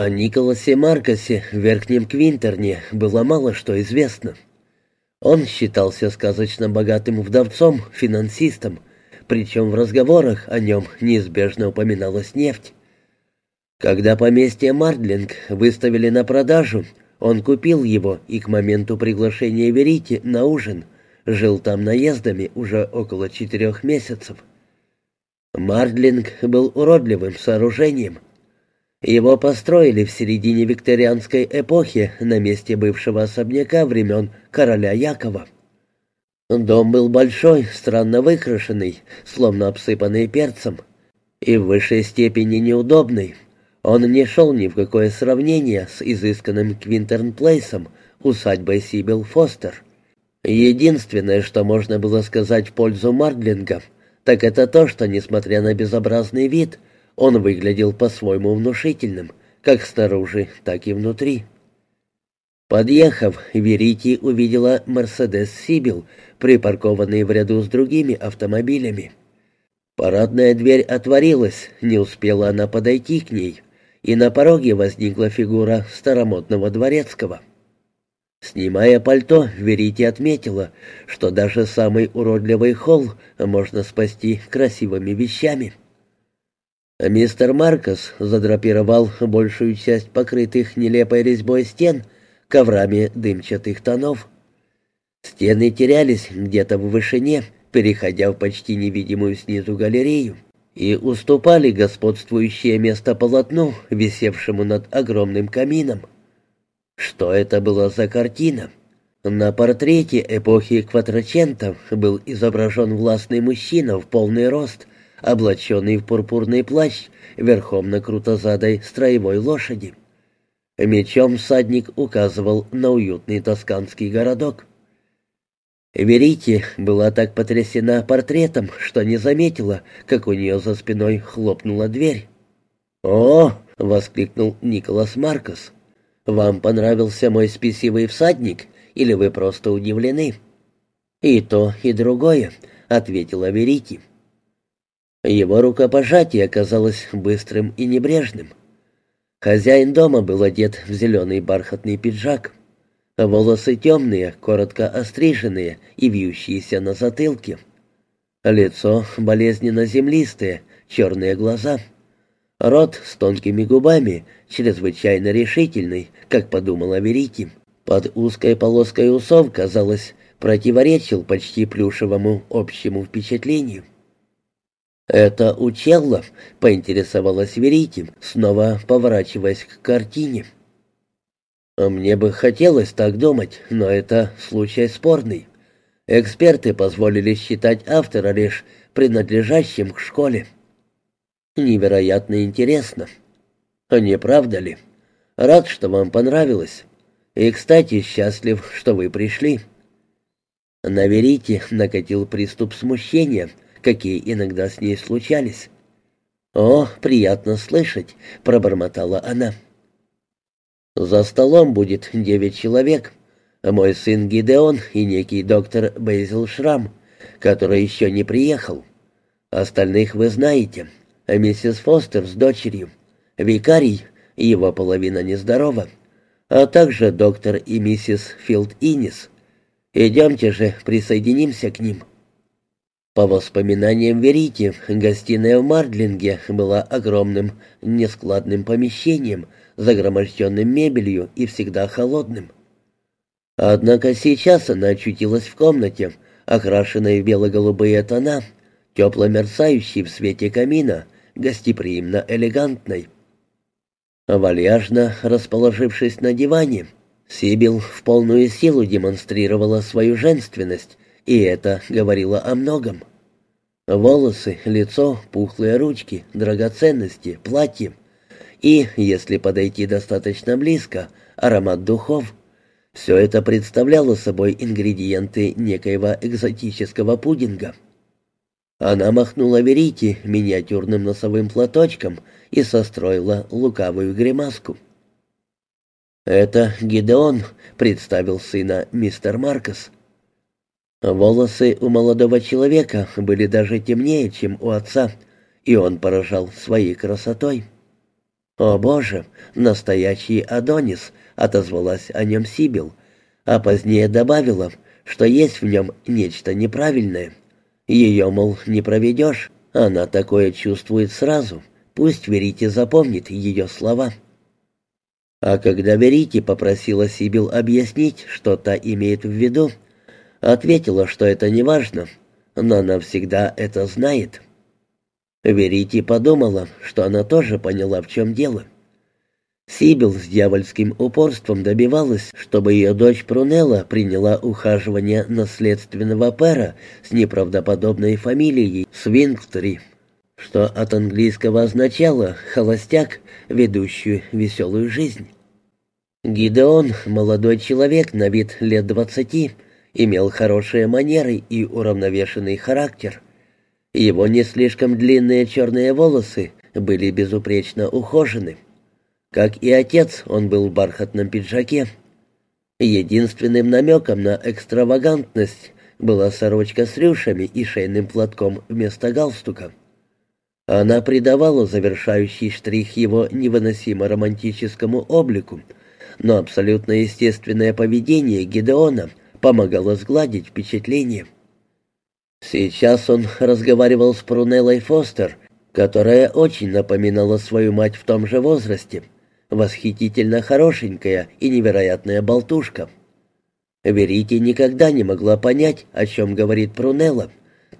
О Николасе Маркосе в Верхнем Квинтерне было мало что известно. Он считался сказочно богатым вдовцом, финансистом, причем в разговорах о нем неизбежно упоминалась нефть. Когда поместье Мардлинг выставили на продажу, он купил его и к моменту приглашения Верити на ужин жил там наездами уже около четырех месяцев. Мардлинг был уродливым сооружением. Его построили в середине викторианской эпохи на месте бывшего особняка времен короля Якова. Дом был большой, странно выкрашенный, словно обсыпанный перцем, и в высшей степени неудобный. Он не шел ни в какое сравнение с изысканным Квинтерн-Плейсом, усадьбой Сибил Фостер. Единственное, что можно было сказать в пользу Мардлинга, так это то, что, несмотря на безобразный вид, он выглядел по-своему внушительным, как снаружи, так и внутри. Подъехав, Верити увидела «Мерседес Сибил», припаркованный в ряду с другими автомобилями. Парадная дверь отворилась, не успела она подойти к ней, и на пороге возникла фигура старомодного дворецкого. Снимая пальто, Верити отметила, что даже самый уродливый холл можно спасти красивыми вещами. Мистер Маркос задрапировал большую часть покрытых нелепой резьбой стен — коврами дымчатых тонов. Стены терялись где-то в вышине, переходя в почти невидимую снизу галерею, и уступали господствующее место полотну, висевшему над огромным камином. Что это была за картина? На портрете эпохи квадрачентов был изображен властный мужчина в полный рост, облаченный в пурпурный плащ, верхом на крутозадой строевой лошади. Мечом всадник указывал на уютный тосканский городок. Верите была так потрясена портретом, что не заметила, как у нее за спиной хлопнула дверь. «О!» — воскликнул Николас Маркос. «Вам понравился мой спесивый всадник, или вы просто удивлены?» «И то, и другое», — ответила Верити. Его рукопожатие оказалось быстрым и небрежным. Хозяин дома был одет в зеленый бархатный пиджак. Волосы темные, коротко остриженные и вьющиеся на затылке. Лицо болезненно землистое, черные глаза. Рот с тонкими губами, чрезвычайно решительный, как подумала Верити. Под узкой полоской усов, казалось, противоречил почти плюшевому общему впечатлению. «Это у Челла?» — поинтересовалась Верити, снова поворачиваясь к картине. «Мне бы хотелось так думать, но это случай спорный. Эксперты позволили считать автора лишь принадлежащим к школе. Невероятно интересно. Не правда ли? Рад, что вам понравилось. И, кстати, счастлив, что вы пришли». На Верите накатил приступ смущения — какие иногда с ней случались. «О, приятно слышать», — пробормотала она. «За столом будет девять человек. Мой сын Гидеон и некий доктор Бейзил Шрам, который еще не приехал. Остальных вы знаете. Миссис Фостер с дочерью, викарий, его половина нездорова, а также доктор и миссис Филд Инис. Идемте же, присоединимся к ним». По воспоминаниям Верити, гостиная в Мардлинге была огромным нескладным помещением, загроможденным мебелью и всегда холодным. Однако сейчас она очутилась в комнате, окрашенной в бело-голубые тона, тепло мерцающей в свете камина, гостеприимно элегантной. Вальяжно расположившись на диване, Сибил в полную силу демонстрировала свою женственность, и это говорило о многом. Волосы, лицо, пухлые ручки, драгоценности, платье. И, если подойти достаточно близко, аромат духов. Все это представляло собой ингредиенты некоего экзотического пудинга. Она махнула Верите миниатюрным носовым платочком и состроила лукавую гримаску. «Это Гидеон», — представил сына мистер Маркос. Волосы у молодого человека были даже темнее, чем у отца, и он поражал своей красотой. «О боже, настоящий Адонис!» — отозвалась о нем Сибил, а позднее добавила, что есть в нем нечто неправильное. Ее, мол, не проведешь, она такое чувствует сразу, пусть Верите запомнит ее слова. А когда Верите попросила Сибил объяснить, что та имеет в виду, ответила, что это не важно, но она всегда это знает. Верите подумала, что она тоже поняла, в чем дело. Сибил с дьявольским упорством добивалась, чтобы ее дочь Прунелла приняла ухаживание наследственного пэра с неправдоподобной фамилией Свингтри, что от английского означало «холостяк, ведущий веселую жизнь». Гидеон, молодой человек на вид лет двадцати, имел хорошие манеры и уравновешенный характер – его не слишком длинные черные волосы были безупречно ухожены. Как и отец, он был в бархатном пиджаке. Единственным намеком на экстравагантность была сорочка с рюшами и шейным платком вместо галстука. Она придавала завершающий штрих его невыносимо романтическому облику, но абсолютно естественное поведение Гидеона помогало сгладить впечатление. Сейчас он разговаривал с Прунеллой Фостер, которая очень напоминала свою мать в том же возрасте, восхитительно хорошенькая и невероятная болтушка. Верите никогда не могла понять, о чем говорит Прунелла,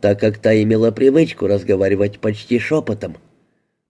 так как та имела привычку разговаривать почти шепотом.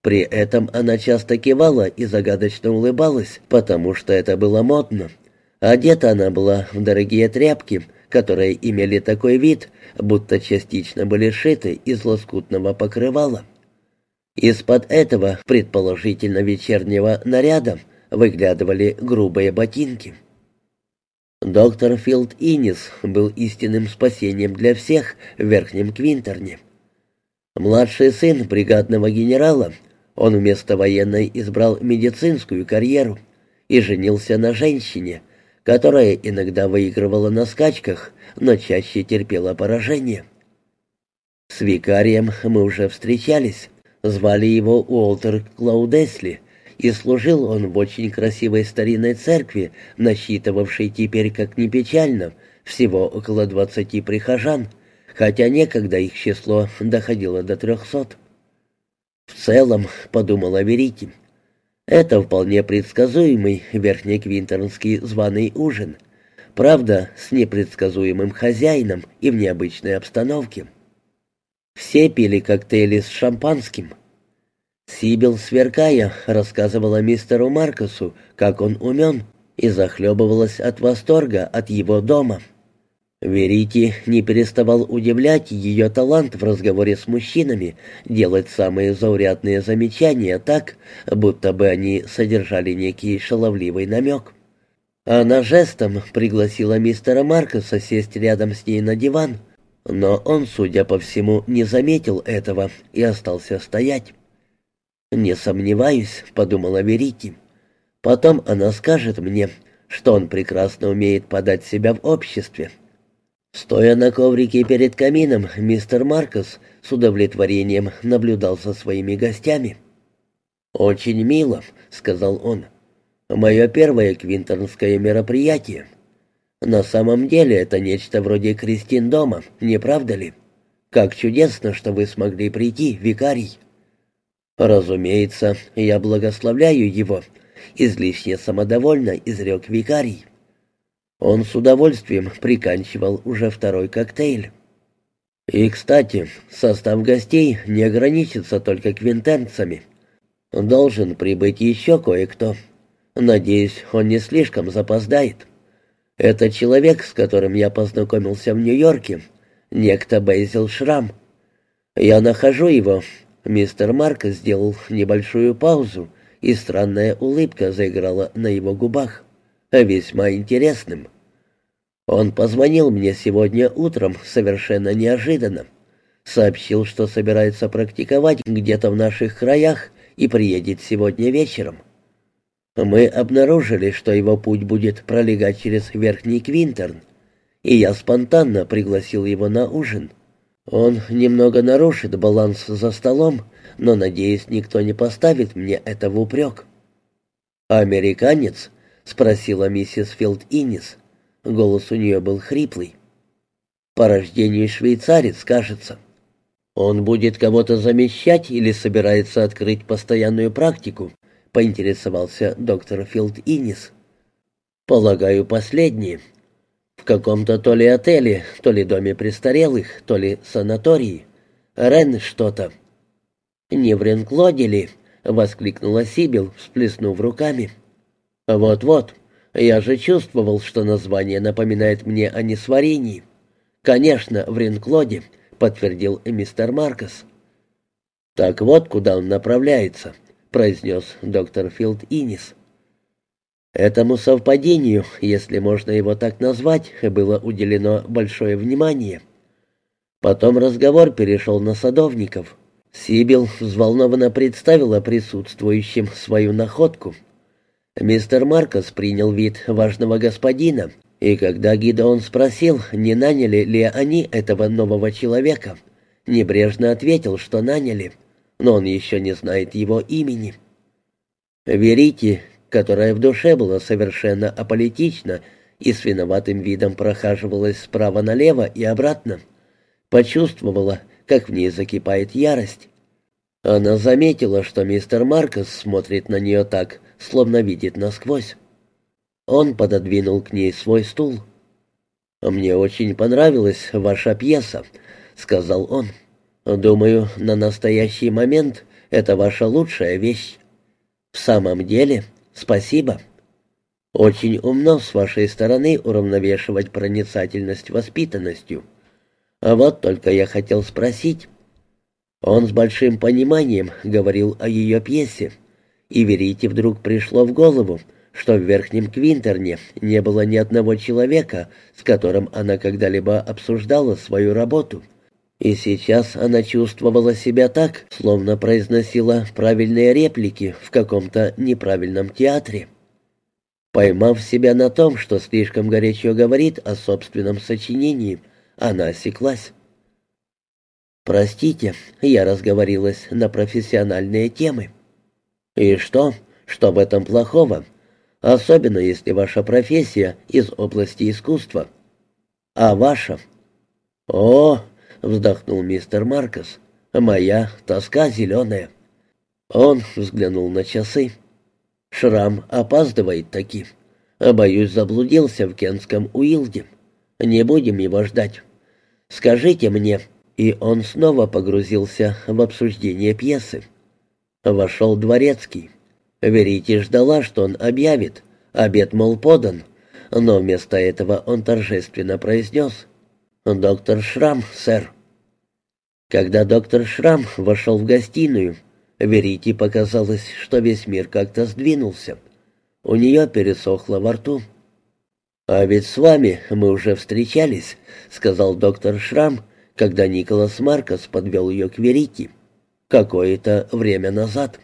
При этом она часто кивала и загадочно улыбалась, потому что это было модно. Одета она была в дорогие тряпки — которые имели такой вид, будто частично были шиты из лоскутного покрывала. Из-под этого, предположительно вечернего наряда, выглядывали грубые ботинки. Доктор Филд Иннис был истинным спасением для всех в Верхнем Квинтерне. Младший сын бригадного генерала, он вместо военной избрал медицинскую карьеру и женился на женщине, которая иногда выигрывала на скачках, но чаще терпела поражение. С викарием мы уже встречались. Звали его Уолтер Клаудесли, и служил он в очень красивой старинной церкви, насчитывавшей теперь, как ни печально, всего около двадцати прихожан, хотя некогда их число доходило до трехсот. «В целом», — подумала Верити, — это вполне предсказуемый верхнеквинтернский званый ужин. Правда, с непредсказуемым хозяином и в необычной обстановке. Все пили коктейли с шампанским. Сибил, сверкая, рассказывала мистеру Маркусу, как он умен, и захлебывалась от восторга от его дома. Верите не переставал удивлять ее талант в разговоре с мужчинами, делать самые заурядные замечания так, будто бы они содержали некий шаловливый намек. Она жестом пригласила мистера Маркоса сесть рядом с ней на диван, но он, судя по всему, не заметил этого и остался стоять. «Не сомневаюсь», — подумала Верити. «Потом она скажет мне, что он прекрасно умеет подать себя в обществе». Стоя на коврике перед камином, мистер Маркос с удовлетворением наблюдал за своими гостями. «Очень мило», — сказал он. «Мое первое квинтернское мероприятие. На самом деле это нечто вроде крестин дома, не правда ли? Как чудесно, что вы смогли прийти, викарий». «Разумеется, я благословляю его», — излишне самодовольно изрек викарий. Он с удовольствием приканчивал уже второй коктейль. И, кстати, состав гостей не ограничится только квинтенцами. Должен прибыть еще кое-кто. Надеюсь, он не слишком запоздает. Это человек, с которым я познакомился в Нью-Йорке, некто Бейзил Шрам. Я нахожу его. Мистер Марк сделал небольшую паузу, и странная улыбка заиграла на его губах весьма интересным. Он позвонил мне сегодня утром совершенно неожиданно. Сообщил, что собирается практиковать где-то в наших краях и приедет сегодня вечером. Мы обнаружили, что его путь будет пролегать через Верхний Квинтерн, и я спонтанно пригласил его на ужин. Он немного нарушит баланс за столом, но, надеюсь, никто не поставит мне это в упрек. «Американец?» — спросила миссис Филд Иннис. Голос у нее был хриплый. «По рождению швейцарец, кажется. Он будет кого-то замещать или собирается открыть постоянную практику?» — поинтересовался доктор Филд Иннис. «Полагаю, последнее. В каком-то то ли отеле, то ли доме престарелых, то ли санатории. Рен что-то». «Не в Ренклоде ли?» — воскликнула Сибил, всплеснув руками. «Вот-вот, я же чувствовал, что название напоминает мне о несварении. Конечно, в Ренклоде», — подтвердил мистер Маркос. «Так вот, куда он направляется», — произнес доктор Филд Инис. Этому совпадению, если можно его так назвать, было уделено большое внимание. Потом разговор перешел на садовников. Сибил взволнованно представила присутствующим свою находку. Мистер Маркос принял вид важного господина, и когда Гидеон спросил, не наняли ли они этого нового человека, небрежно ответил, что наняли — но он еще не знает его имени. Верите, которая в душе была совершенно аполитична и с виноватым видом прохаживалась справа налево и обратно, почувствовала, как в ней закипает ярость. Она заметила, что мистер Маркос смотрит на нее так, словно видит насквозь. Он пододвинул к ней свой стул. «Мне очень понравилась ваша пьеса», — сказал он. Думаю, на настоящий момент это ваша лучшая вещь. В самом деле, спасибо. Очень умно с вашей стороны уравновешивать проницательность воспитанностью. А вот только я хотел спросить. Он с большим пониманием говорил о ее пьесе, и Верите вдруг пришло в голову, что в Верхнем Квинтерне не было ни одного человека, с которым она когда-либо обсуждала свою работу — и сейчас она чувствовала себя так, словно произносила правильные реплики в каком-то неправильном театре. Поймав себя на том, что слишком горячо говорит о собственном сочинении, она осеклась. «Простите, я разговорилась на профессиональные темы». «И что? Что в этом плохого? Особенно, если ваша профессия из области искусства. А ваша?» «О, — вздохнул мистер Маркос. «Моя тоска зеленая». Он взглянул на часы. «Шрам опаздывает таки. Боюсь, заблудился в кентском Уилде. Не будем его ждать. Скажите мне...» И он снова погрузился в обсуждение пьесы. Вошел дворецкий. Верите ждала, что он объявит. Обед, мол, подан. Но вместо этого он торжественно произнес — «Доктор Шрам, сэр». Когда доктор Шрам вошел в гостиную, Верите показалось, что весь мир как-то сдвинулся. У нее пересохло во рту. «А ведь с вами мы уже встречались», — сказал доктор Шрам, когда Николас Маркос подвел ее к Верите. «Какое-то время назад».